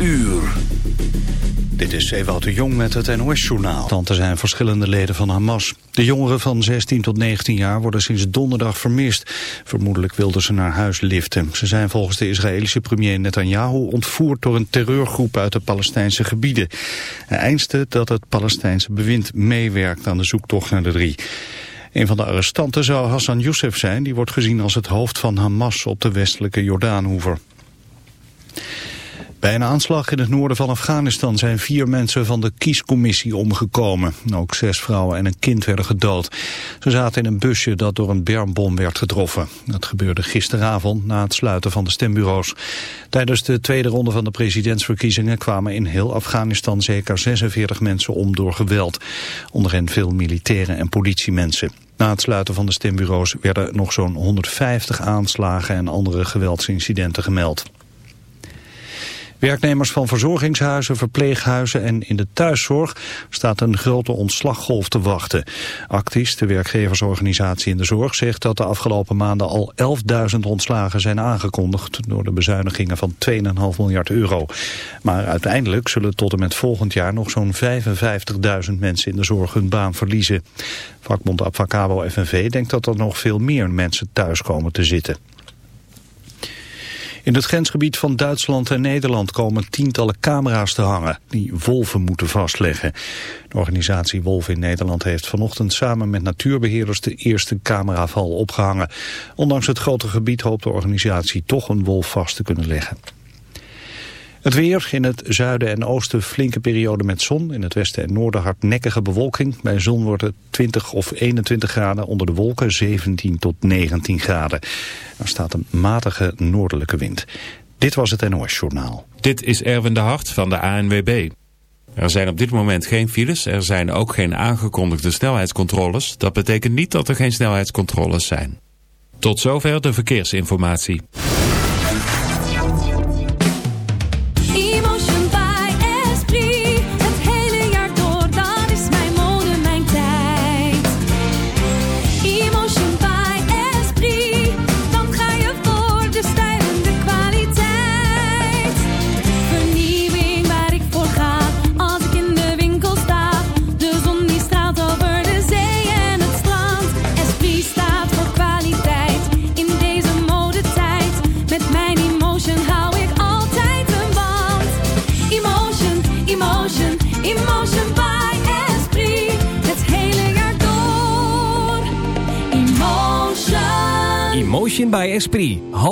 uur. Dit is Ewout de Jong met het NOS-journaal. Er zijn verschillende leden van Hamas. De jongeren van 16 tot 19 jaar worden sinds donderdag vermist. Vermoedelijk wilden ze naar huis liften. Ze zijn volgens de Israëlische premier Netanyahu ontvoerd door een terreurgroep uit de Palestijnse gebieden. Hij eiste dat het Palestijnse bewind meewerkt aan de zoektocht naar de drie. Een van de arrestanten zou Hassan Youssef zijn. Die wordt gezien als het hoofd van Hamas op de westelijke Jordaanhoever. Bij een aanslag in het noorden van Afghanistan zijn vier mensen van de kiescommissie omgekomen. Ook zes vrouwen en een kind werden gedood. Ze zaten in een busje dat door een bermbom werd getroffen. Dat gebeurde gisteravond na het sluiten van de stembureaus. Tijdens de tweede ronde van de presidentsverkiezingen kwamen in heel Afghanistan zeker 46 mensen om door geweld. Onder hen veel militairen en politiemensen. Na het sluiten van de stembureaus werden nog zo'n 150 aanslagen en andere geweldsincidenten gemeld. Werknemers van verzorgingshuizen, verpleeghuizen en in de thuiszorg staat een grote ontslaggolf te wachten. Actis, de werkgeversorganisatie in de zorg, zegt dat de afgelopen maanden al 11.000 ontslagen zijn aangekondigd door de bezuinigingen van 2,5 miljard euro. Maar uiteindelijk zullen tot en met volgend jaar nog zo'n 55.000 mensen in de zorg hun baan verliezen. Vakbond Abfacabo FNV denkt dat er nog veel meer mensen thuis komen te zitten. In het grensgebied van Duitsland en Nederland komen tientallen camera's te hangen die wolven moeten vastleggen. De organisatie Wolven in Nederland heeft vanochtend samen met natuurbeheerders de eerste cameraval opgehangen. Ondanks het grote gebied hoopt de organisatie toch een wolf vast te kunnen leggen. Het weer, in het zuiden en oosten flinke periode met zon. In het westen en noorden hardnekkige bewolking. Bij zon wordt het 20 of 21 graden, onder de wolken 17 tot 19 graden. Er staat een matige noordelijke wind. Dit was het NOS Journaal. Dit is Erwin de Hart van de ANWB. Er zijn op dit moment geen files, er zijn ook geen aangekondigde snelheidscontroles. Dat betekent niet dat er geen snelheidscontroles zijn. Tot zover de verkeersinformatie.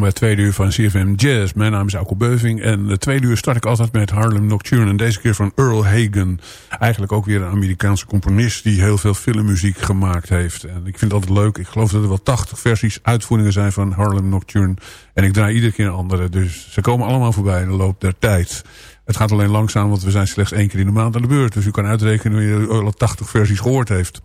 Bij het tweede uur van CFM Jazz. Mijn naam is Alko Beuving en het tweede uur start ik altijd met Harlem Nocturne. En deze keer van Earl Hagen. Eigenlijk ook weer een Amerikaanse componist die heel veel filmmuziek gemaakt heeft. En ik vind het altijd leuk. Ik geloof dat er wel 80 versies, uitvoeringen zijn van Harlem Nocturne. En ik draai iedere keer een andere. Dus ze komen allemaal voorbij in de loop der tijd. Het gaat alleen langzaam, want we zijn slechts één keer in de maand aan de beurt. Dus u kan uitrekenen u alle 80 versies gehoord heeft.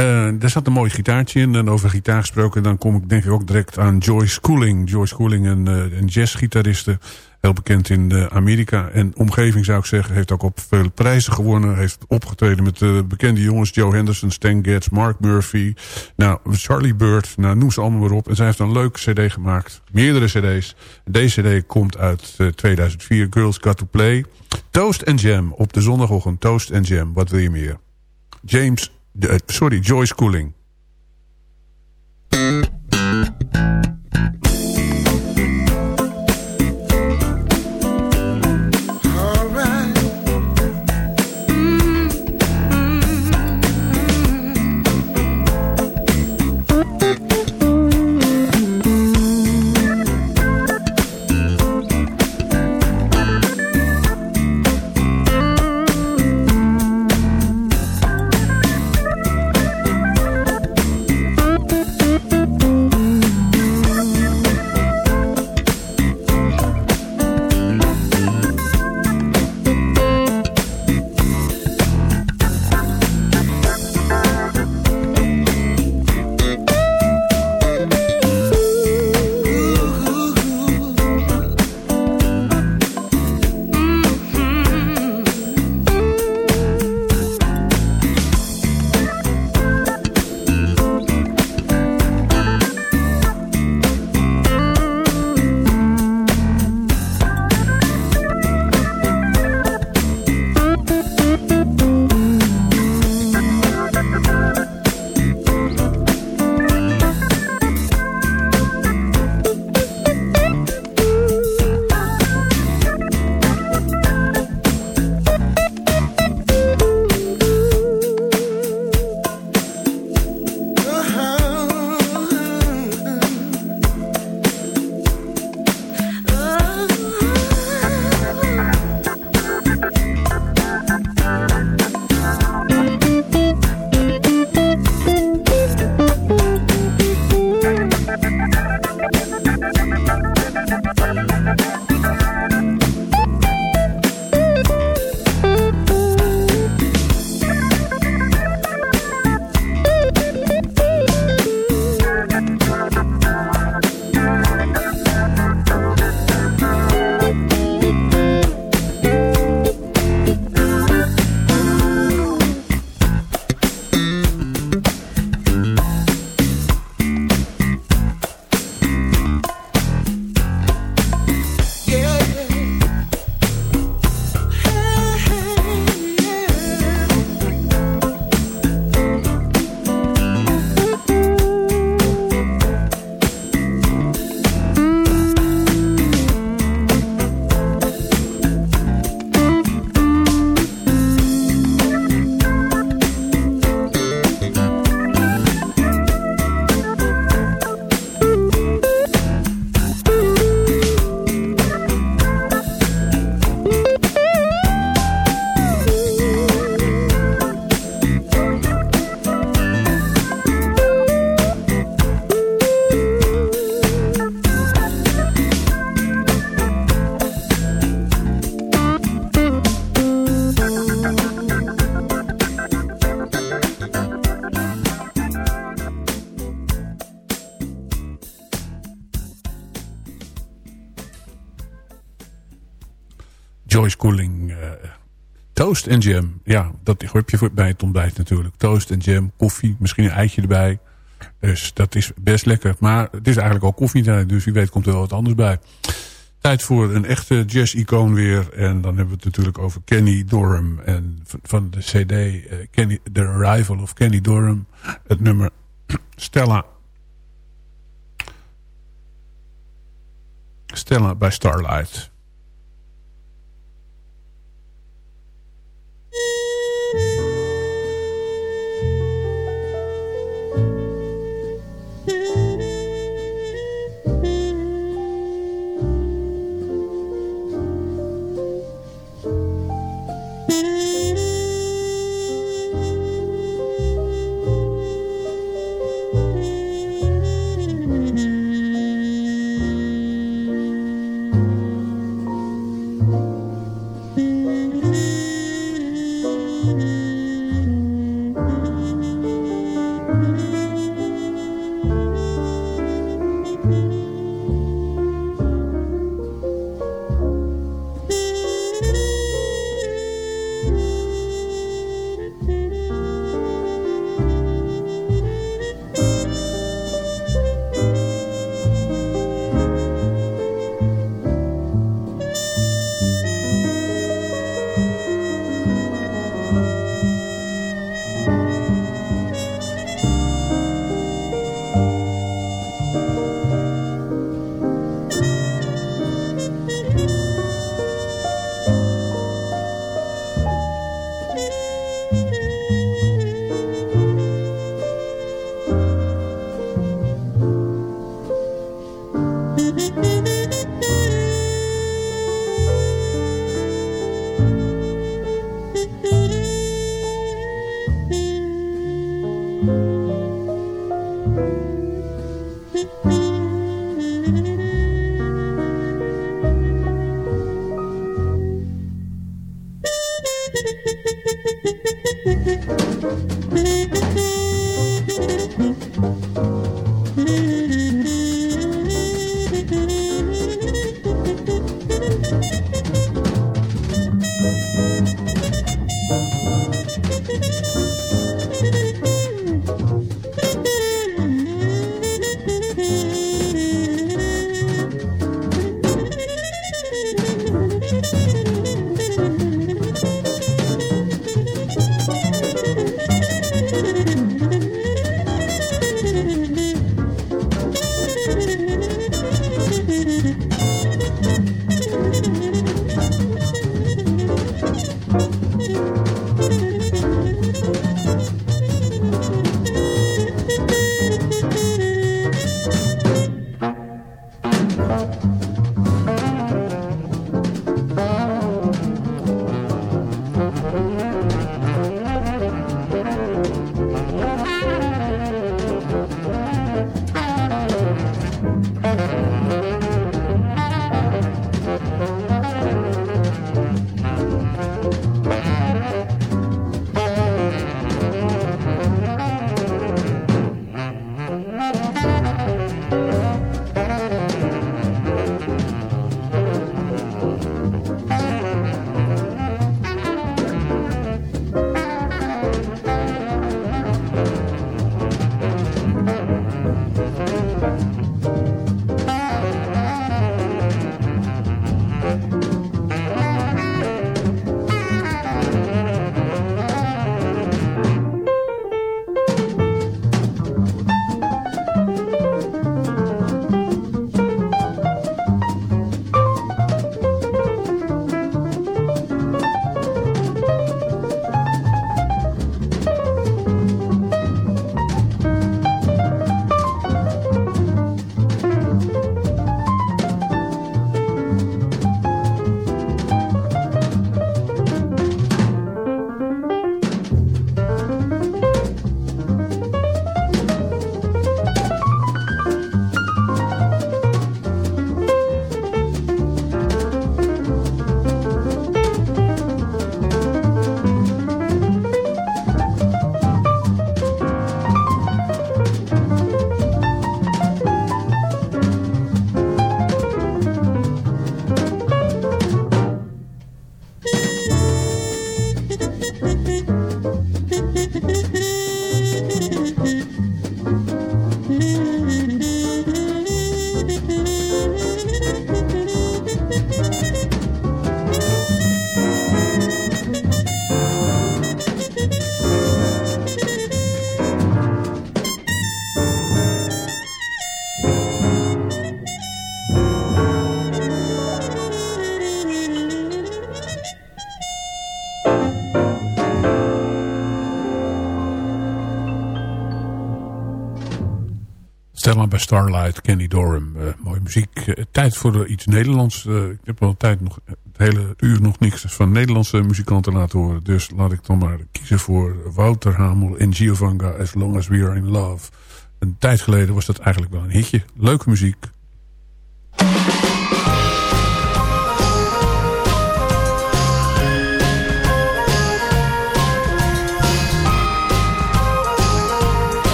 Uh, er zat een mooi gitaartje in. En over gitaar gesproken, dan kom ik denk ik ook direct aan Joyce Cooling. Joyce Cooling, een, uh, een jazzgitariste. Heel bekend in uh, Amerika en omgeving zou ik zeggen. Heeft ook op veel prijzen gewonnen. Heeft opgetreden met de bekende jongens. Joe Henderson, Stan Getz, Mark Murphy. Nou, Charlie Bird. Nou, noem ze allemaal weer op. En zij heeft een leuk cd gemaakt. Meerdere cd's. Deze cd komt uit 2004. Girls Got To Play. Toast and Jam. Op de zondagochtend. Toast and Jam. Wat wil je meer? James de, sorry, Joyce Cooling. Uh, toast en jam. Ja, dat heb je bij het ontbijt natuurlijk. Toast en jam, koffie, misschien een eitje erbij. Dus dat is best lekker. Maar het is eigenlijk al koffietijd, dus wie weet komt er wel wat anders bij. Tijd voor een echte jazz-icoon weer. En dan hebben we het natuurlijk over Kenny Dorham. En van de cd uh, Kenny, The Arrival of Kenny Dorham. Het nummer Stella. Stella bij Starlight. Stella bij Starlight, Kenny Dorham. Uh, mooie muziek. Uh, tijd voor iets Nederlands. ik heb al tijd nog, het hele uur nog niks van Nederlandse muzikanten laten horen. Dus laat ik dan maar kiezen voor Wouter Hamel en Giovanna As Long As We Are In Love. Een tijd geleden was dat eigenlijk wel een hitje. Leuke muziek.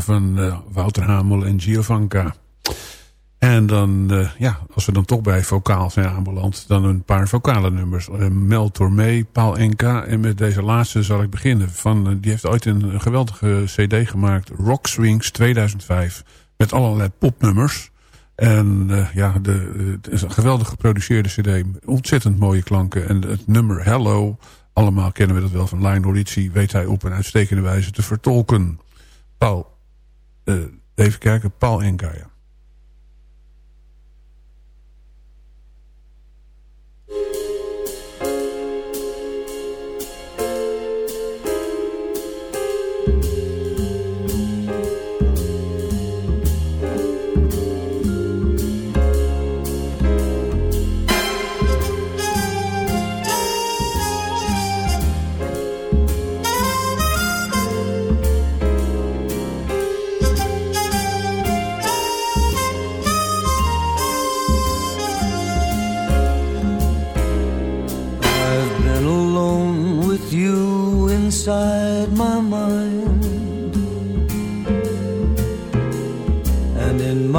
Van uh, Wouter Hamel en Giovanka. En dan, uh, ja, als we dan toch bij vocaal zijn aanbeland... dan een paar vocale nummers. Uh, Mel Tormé, Paul Enka. En met deze laatste zal ik beginnen. Van, die heeft ooit een, geweldige cd gemaakt. Rock Swings 2005. Met allerlei popnummers. En ja, de, het is een geweldig geproduceerde cd. Ontzettend mooie klanken. En het nummer Hello... Allemaal kennen we dat wel van Lionel Richie. Weet hij op een uitstekende wijze te vertolken. Paul, even kijken, Paul Enka, my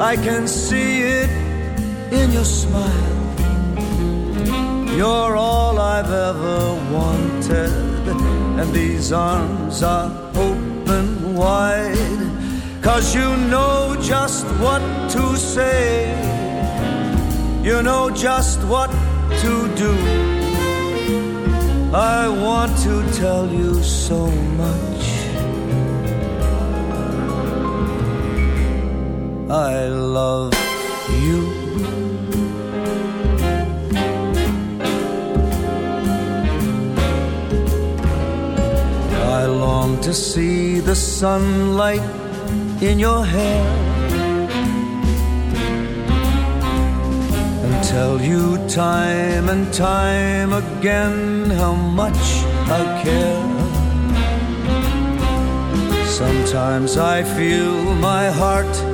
I can see it in your smile. You're all I've ever wanted, and these arms are open wide. Cause you know just what to say, you know just what to do. I want to tell you so much. I love you. I long to see the sunlight in your hair and tell you time and time again how much I care. Sometimes I feel my heart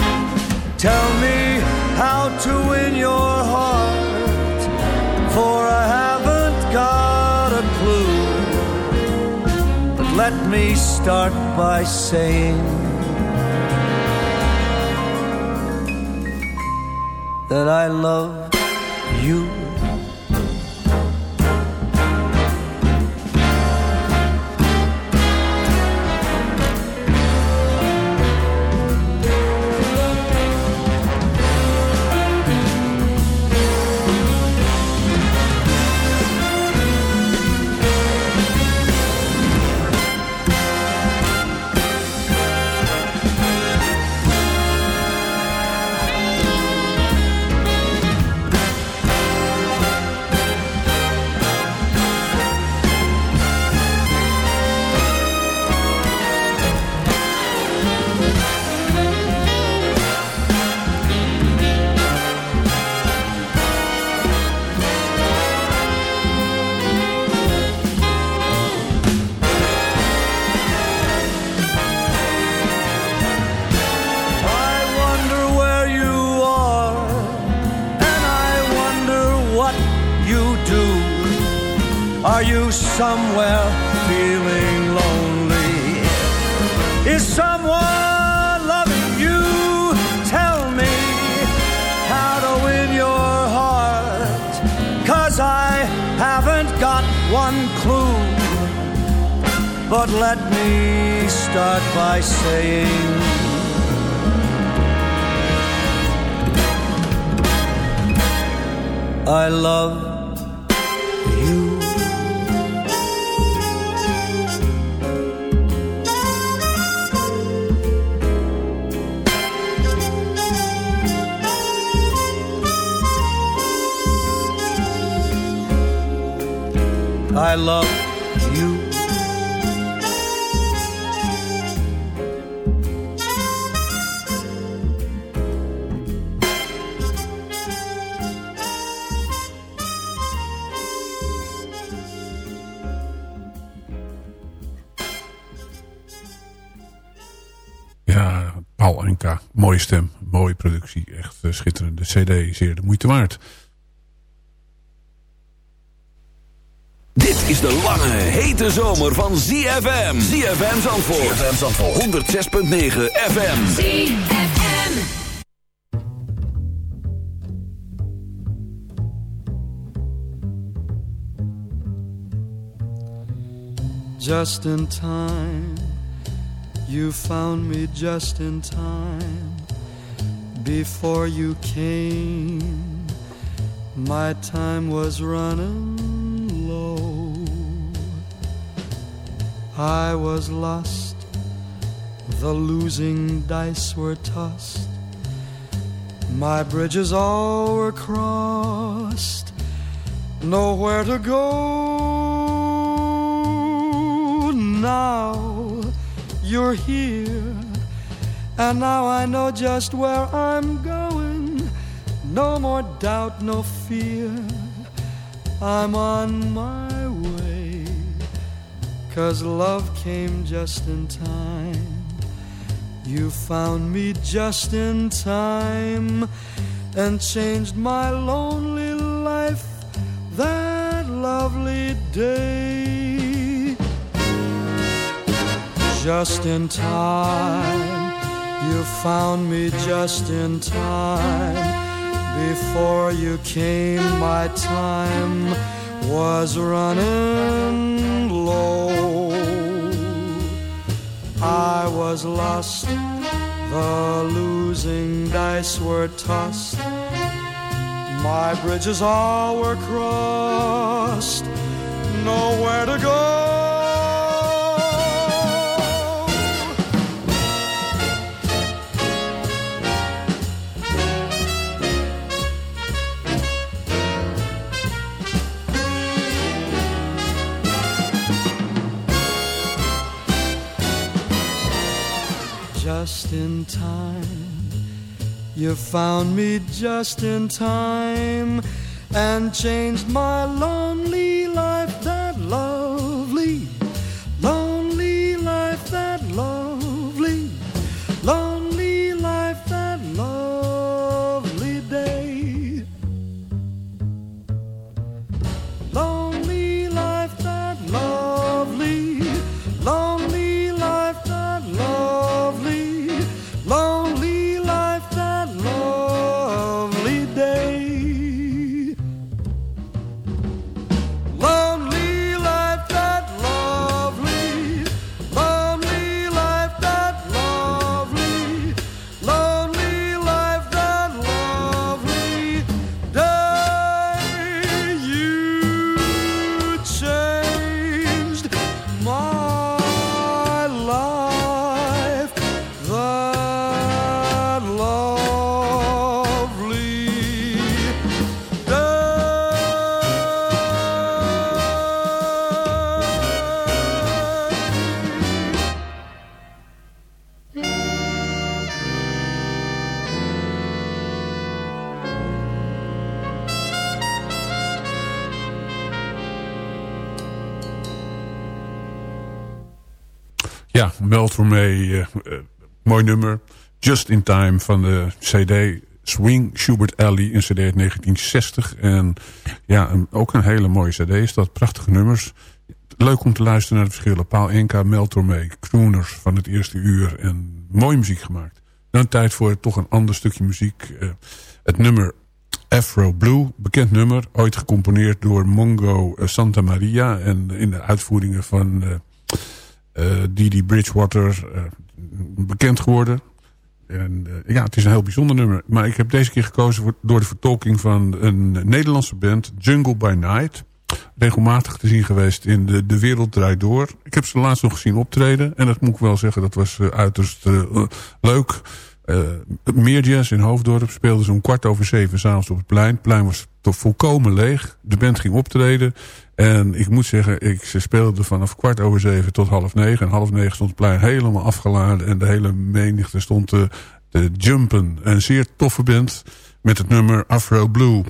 Tell me how to win your heart, for I haven't got a clue. But let me start by saying that I love you. I love you. I love stem, mooie productie. Echt eh, schitterende cd, zeer de moeite waard. Dit is de lange, hete zomer van ZFM. ZFM Zandvoort. ZFM Zandvoort. 106.9 FM. just in time You found me just in time before you came. My time was running low. I was lost, the losing dice were tossed. My bridges all were crossed, nowhere to go. Now you're here, and now I know just where I'm going. No more doubt, no fear. I'm on my way, cause love came just in time. You found me just in time and changed my lonely life that lovely day. Just in time, you found me just in time. Before you came, my time was running low. I was lost, the losing dice were tossed. My bridges all were crossed, nowhere to go. Just in time, you found me just in time and changed my lonely life Ja, Mel Tormé, eh, eh, mooi nummer. Just in Time van de CD Swing Schubert Alley, een CD uit 1960. En ja, ook een hele mooie CD is dat. Prachtige nummers. Leuk om te luisteren naar de verschillen. Paul Enka, Mel Tormé, crooners van het eerste uur. En mooie muziek gemaakt. Dan tijd voor toch een ander stukje muziek. Eh, het nummer Afro Blue, bekend nummer. Ooit gecomponeerd door Mongo Santa Maria. En in de uitvoeringen van... Didi Bridgewater eh, bekend geworden. En eh, ja, het is een heel bijzonder nummer. Maar ik heb deze keer gekozen voor, door de vertolking van een Nederlandse band, Jungle by Night. Regelmatig te zien geweest in de, de Wereld Draait Door. Ik heb ze laatst nog gezien optreden. En dat moet ik wel zeggen, dat was eh, uiterst eh, leuk. Eh, meer jazz in Hoofddorp speelden ze om kwart over zeven s'avonds op het plein. Het plein was toch volkomen leeg. De band ging optreden. En ik moet zeggen, ik, ze speelden vanaf kwart over zeven tot half negen. En half negen stond het plein helemaal afgeladen. En de hele menigte stond te, te jumpen. Een zeer toffe band met het nummer Afro Blue.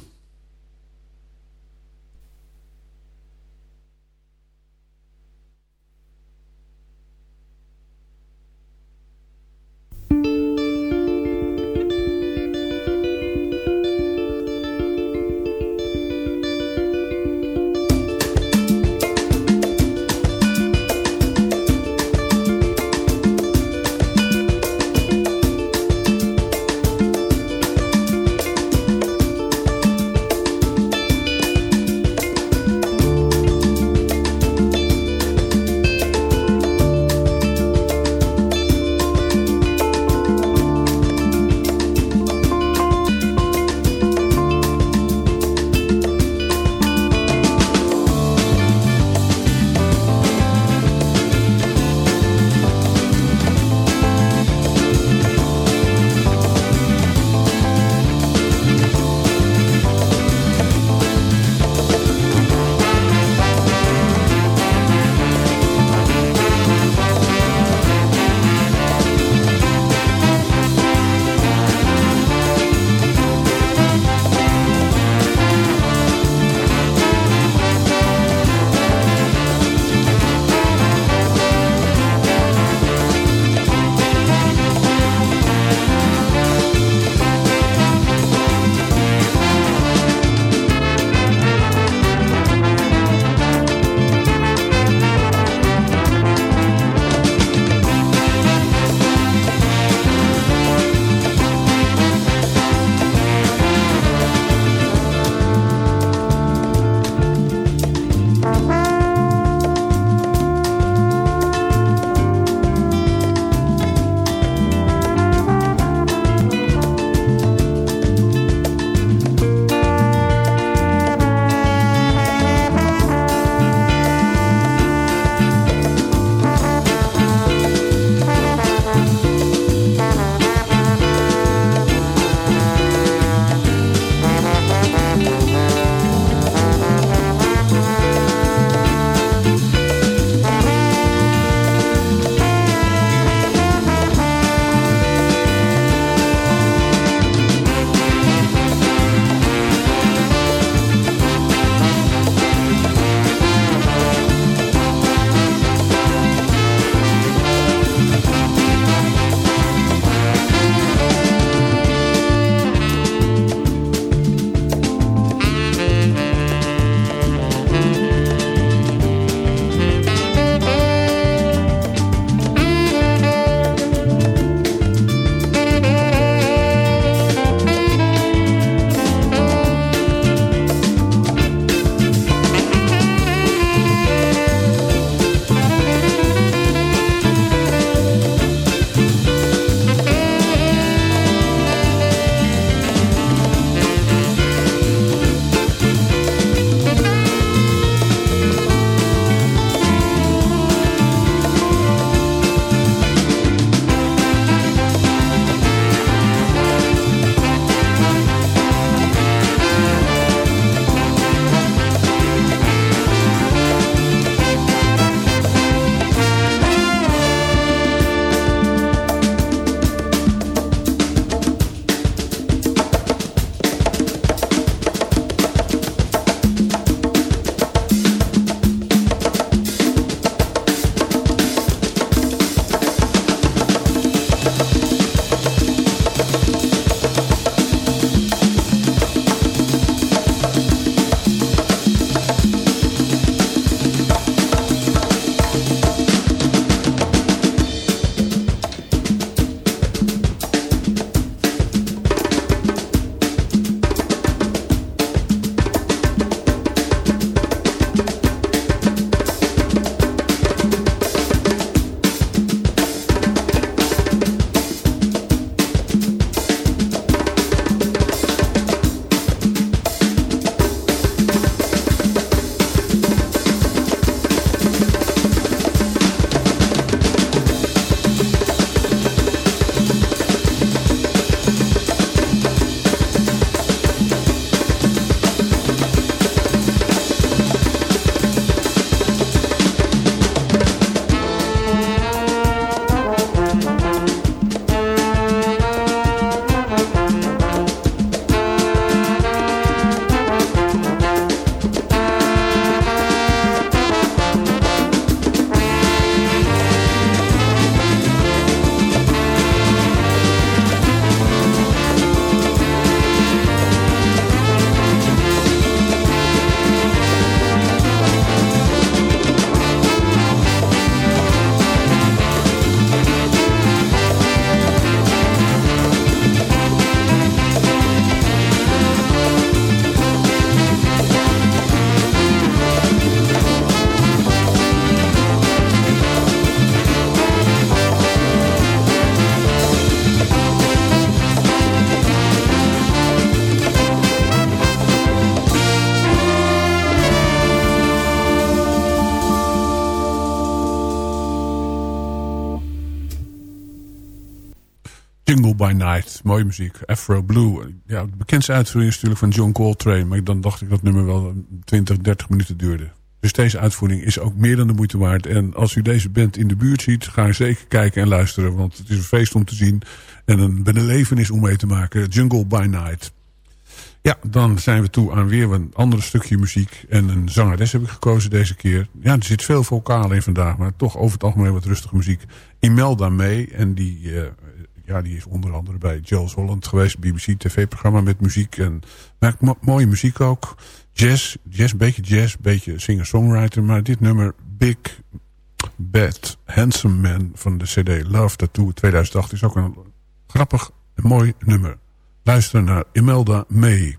By Night, mooie muziek. Afro Blue. Ja, de bekendste uitvoering is natuurlijk van John Coltrane. Maar dan dacht ik dat nummer wel 20, 30 minuten duurde. Dus deze uitvoering is ook meer dan de moeite waard. En als u deze band in de buurt ziet, ga er zeker kijken en luisteren. Want het is een feest om te zien. En een belevenis om mee te maken. Jungle by Night. Ja, dan zijn we toe aan weer een ander stukje muziek. En een zangeres heb ik gekozen deze keer. Ja, er zit veel vocaal in vandaag, maar toch over het algemeen wat rustige muziek. Imelda mee en die, uh, ja, die is onder andere bij Jules Holland geweest. BBC tv-programma met muziek. En maakt mo mooie muziek ook. Jazz, jazz, beetje jazz, beetje singer-songwriter. Maar dit nummer, Big Bad Handsome Man van de cd Love Tattoo 2008... is ook een grappig mooi nummer. Luister naar Imelda May.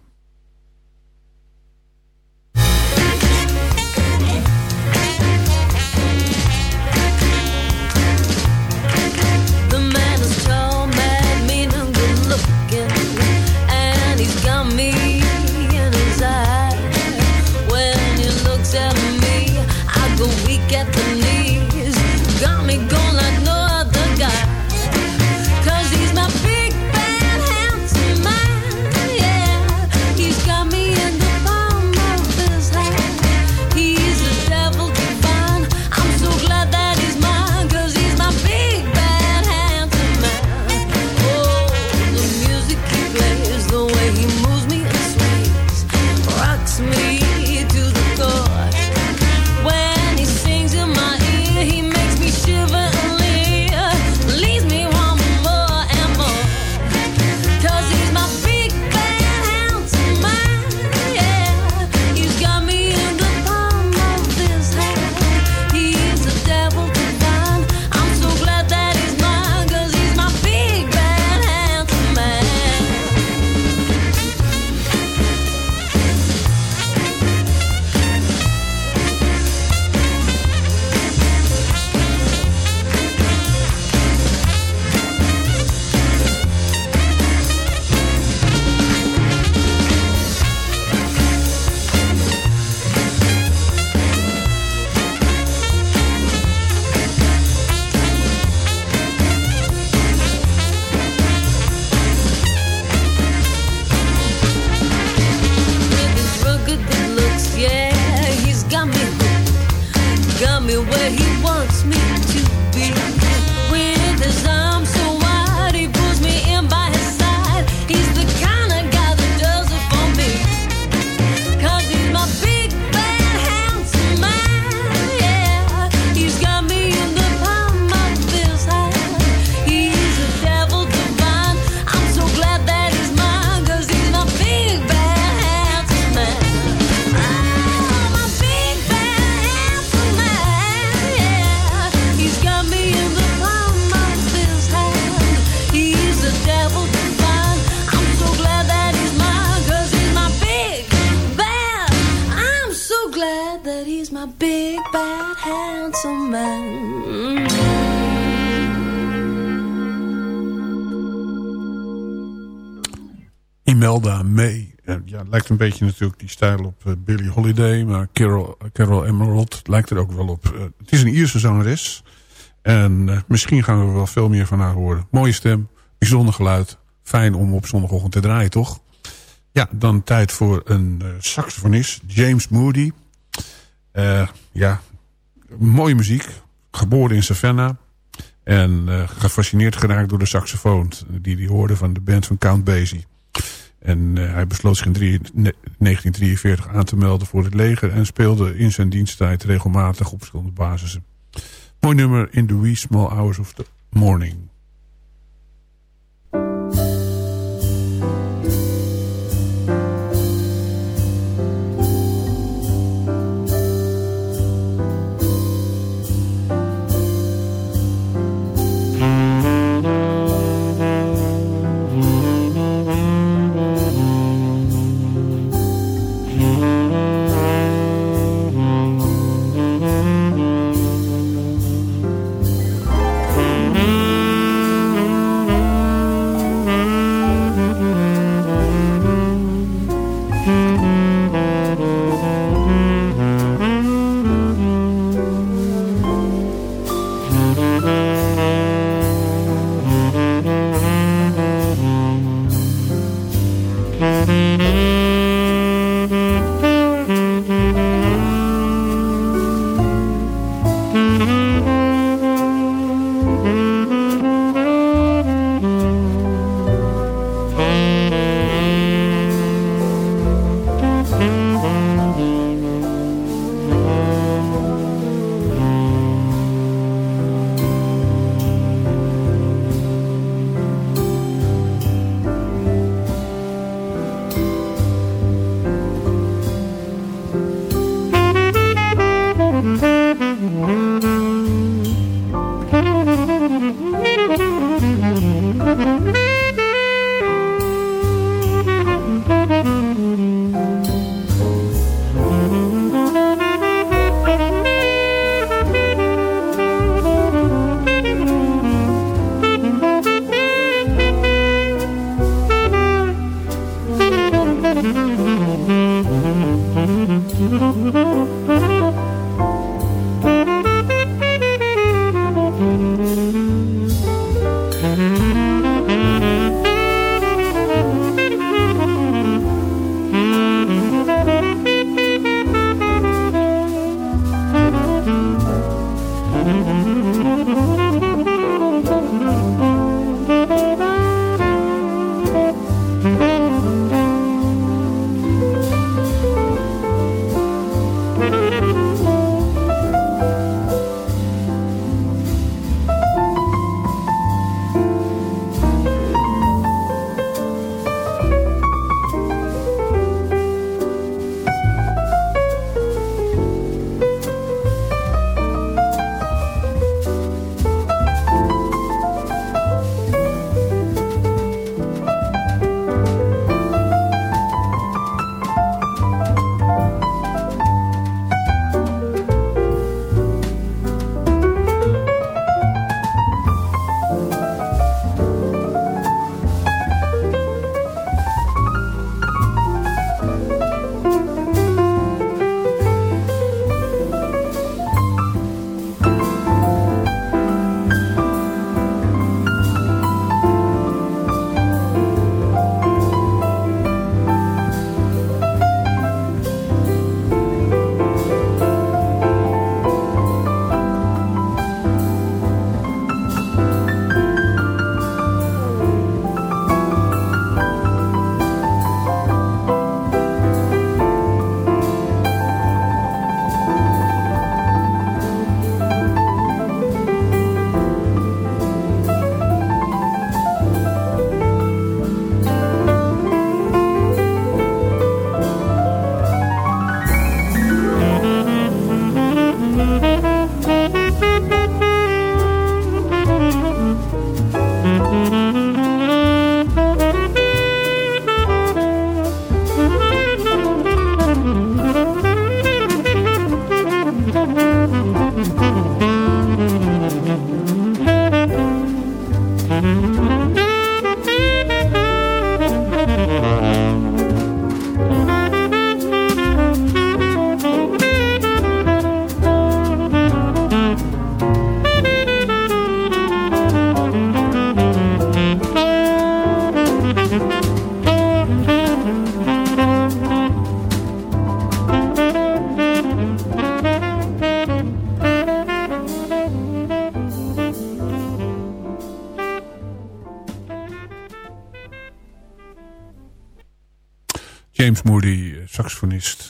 Imelda May. En ja, het lijkt een beetje natuurlijk die stijl op uh, Billie Holiday. Maar Carol, Carol Emerald lijkt er ook wel op. Uh, het is een Ierse zangeres. En misschien gaan we wel veel meer van haar horen. Mooie stem, bijzonder geluid. Fijn om op zondagochtend te draaien, toch? Ja, dan tijd voor een saxofonist. James Moody. ja, mooie muziek. Geboren in Savannah. En gefascineerd geraakt door de saxofoon. Die hij hoorde van de band van Count Basie. En uh, hij besloot zich in 1943 aan te melden voor het leger... en speelde in zijn diensttijd regelmatig op verschillende basissen. Mooi nummer in the wee small hours of the morning.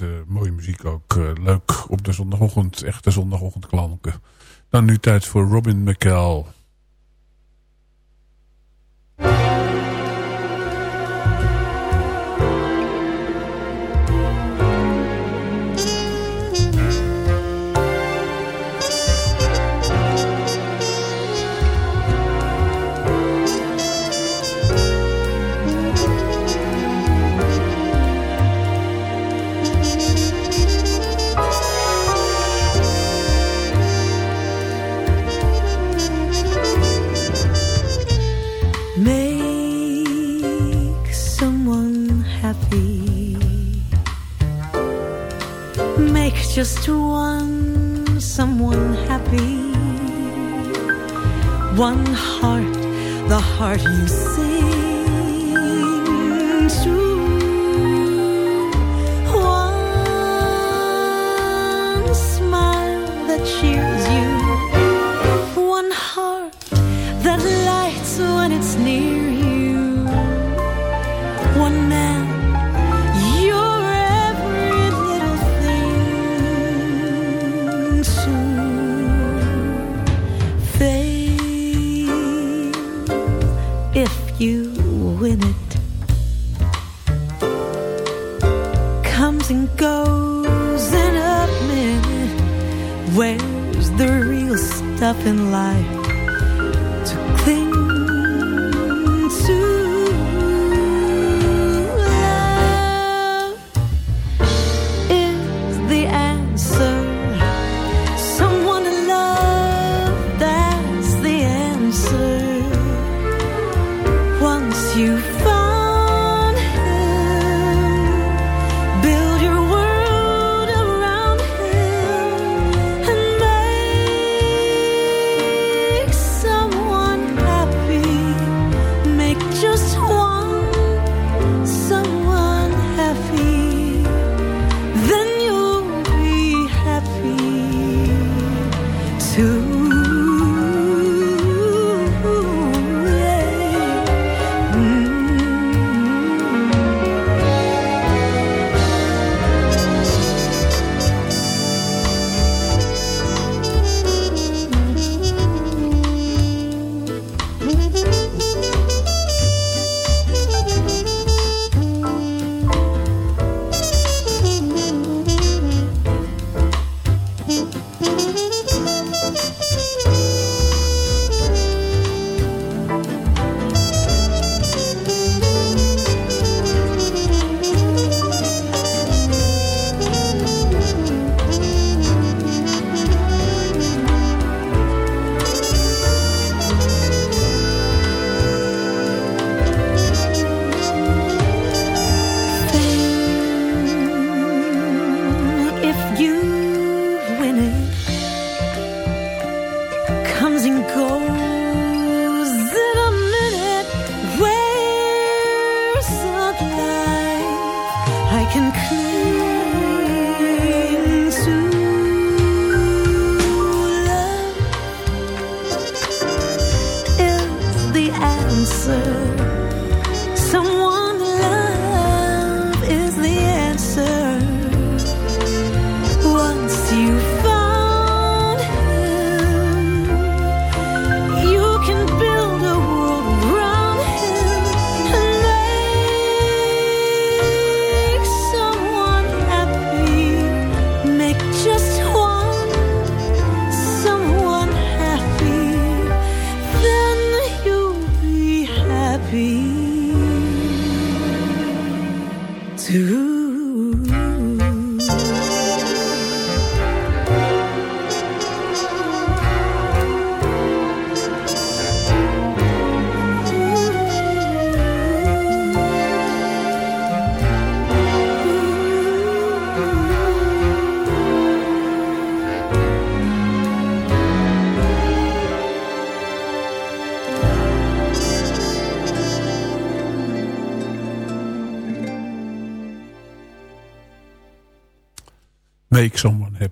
Eh, mooie muziek ook. eh, leuk op de zondagochtend. Echte zondagochtendklanken. Dan nu tijd voor Robin McCall. Just one someone happy. One heart, the heart you sing to. In life? to cling to love is the answer someone to love that's the answer once you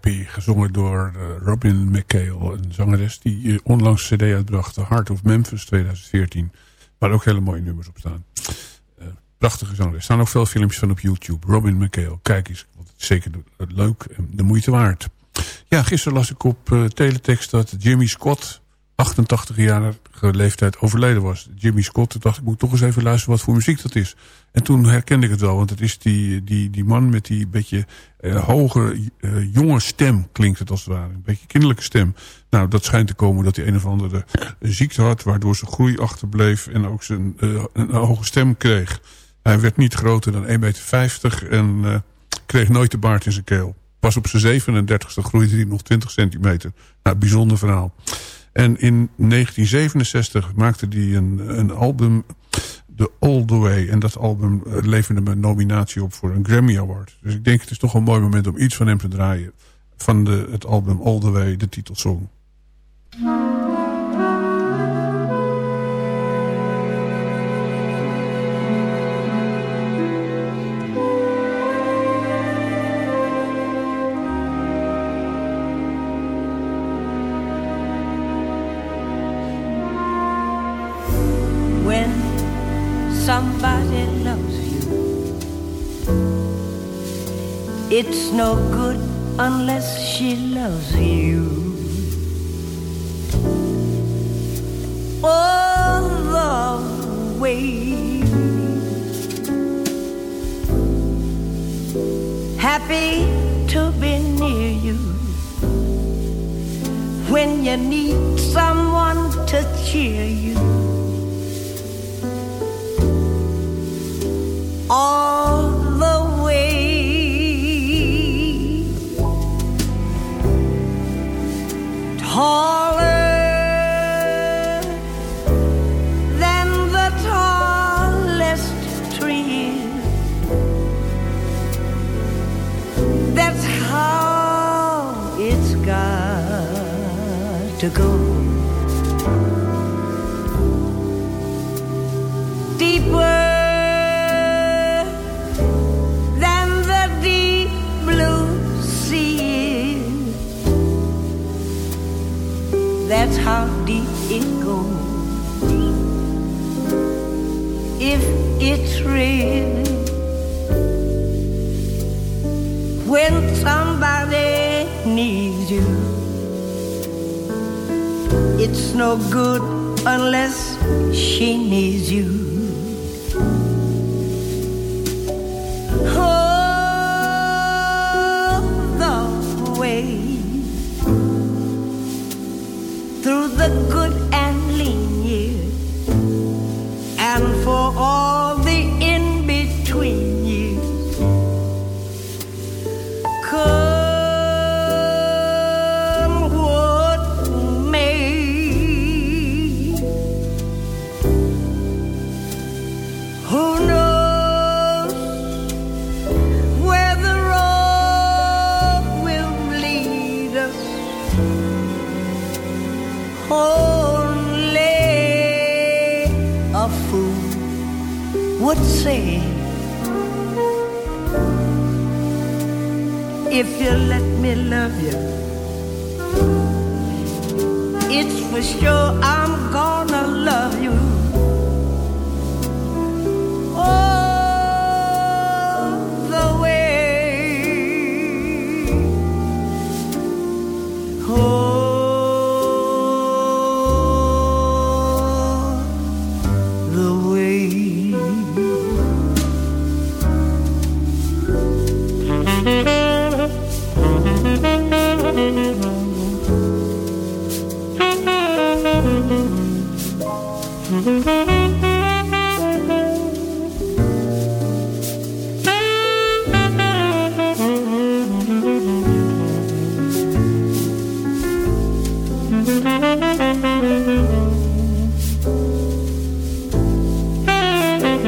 Gezongen door eh, Robin McHale, een zangeres die eh, onlangs cd uitbracht, Heart of Memphis 2014, waar ook hele mooie nummers op staan. Eh, prachtige zangeres. Er staan ook veel filmpjes van op YouTube. Robin McHale, kijk eens, want het is zeker leuk en de moeite waard. Ja, gisteren las ik op teletext dat Jimmy Scott, 88-jarige leeftijd, overleden was. Jimmy Scott, toen dacht ik, moet toch eens even luisteren wat voor muziek dat is. En toen herkende ik het wel, want het is die, die, die man met die beetje eh, hoge, eh, jonge stem, klinkt het als het ware. Een beetje kinderlijke stem. Nou, dat schijnt te komen dat hij een of andere ziekte had, waardoor zijn groei achterbleef en ook zijn, eh, een hoge stem kreeg. Hij werd niet groter dan 1,50 meter en kreeg nooit de baard in zijn keel. Pas op zijn 37e groeide hij nog 20 centimeter. Nou, bijzonder verhaal. En in 1967 maakte hij een, een album, The The Way. En dat album eh, leverde me een nominatie op voor een Grammy Award. Dus ik denk het is toch een mooi moment om iets van hem te draaien. Van de, het album All The Way, de titelsong. It's no good unless she loves you. All the way. Happy to be near you when you need someone to cheer you. all go. Deeper than the deep blue sea. That's how deep it goes. If it's real, when somebody needs you, it's no good unless she needs you.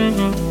Mm-hmm.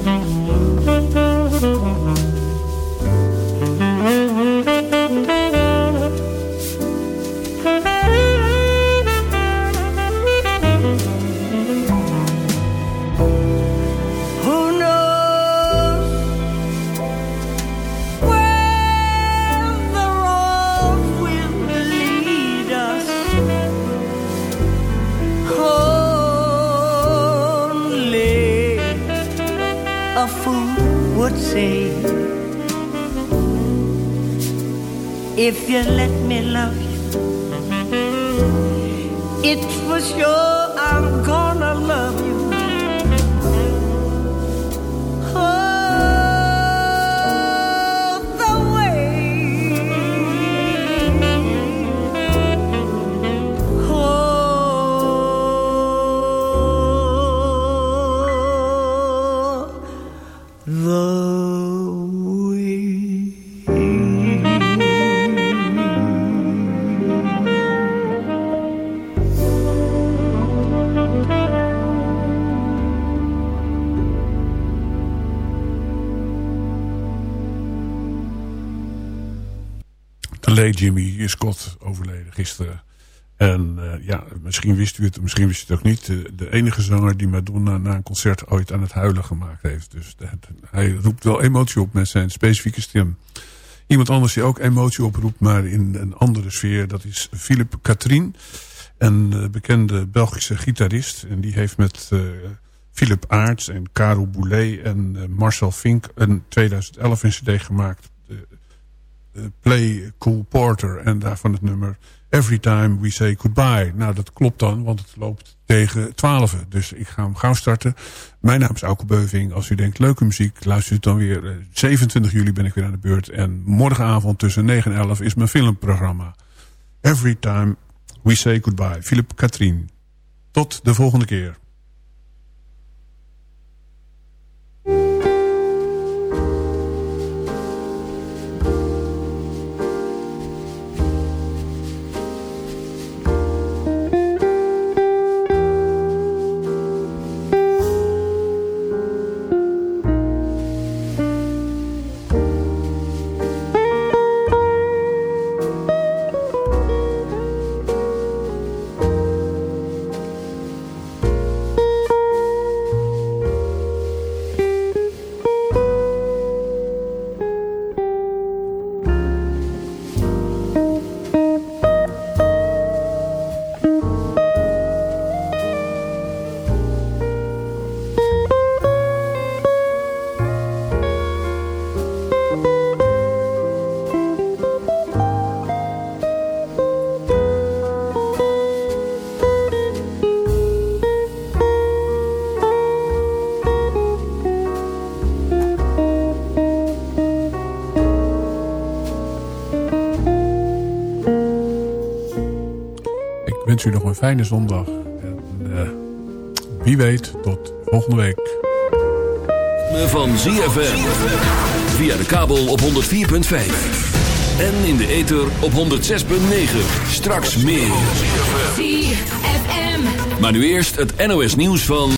Jimmy Scott overleden gisteren. En eh, ja, misschien wist u het, misschien wist u het ook niet. De, de enige zanger die Madonna na een concert ooit aan het huilen gemaakt heeft. Dus hij roept wel emotie op met zijn specifieke stem. Iemand anders die ook emotie oproept, maar in een andere sfeer. Dat is Philippe Katrien. Een eh, bekende Belgische gitarist. En die heeft met eh Philip Aerts en Caro Boulet en eh, Marcel Fink... een 2011 een cd gemaakt. Eh, Play Cool Porter. En daarvan het nummer Every Time We Say Goodbye. Nou, dat klopt dan, want het loopt tegen 12. Dus ik ga hem gauw starten. Mijn naam is Auke Beuving. Als u denkt, leuke muziek, luister het dan weer. Eh, 27 juli ben ik weer aan de beurt. En morgenavond tussen 9 en 11 is mijn filmprogramma. Every Time We Say Goodbye. Philip Katrien. Tot de volgende keer. Fijne zondag. En eh, wie weet, tot volgende week. Van ZFM. Via de kabel op 104.5. En in de ether op 106.9. Straks meer. Maar nu eerst het NOS nieuws van...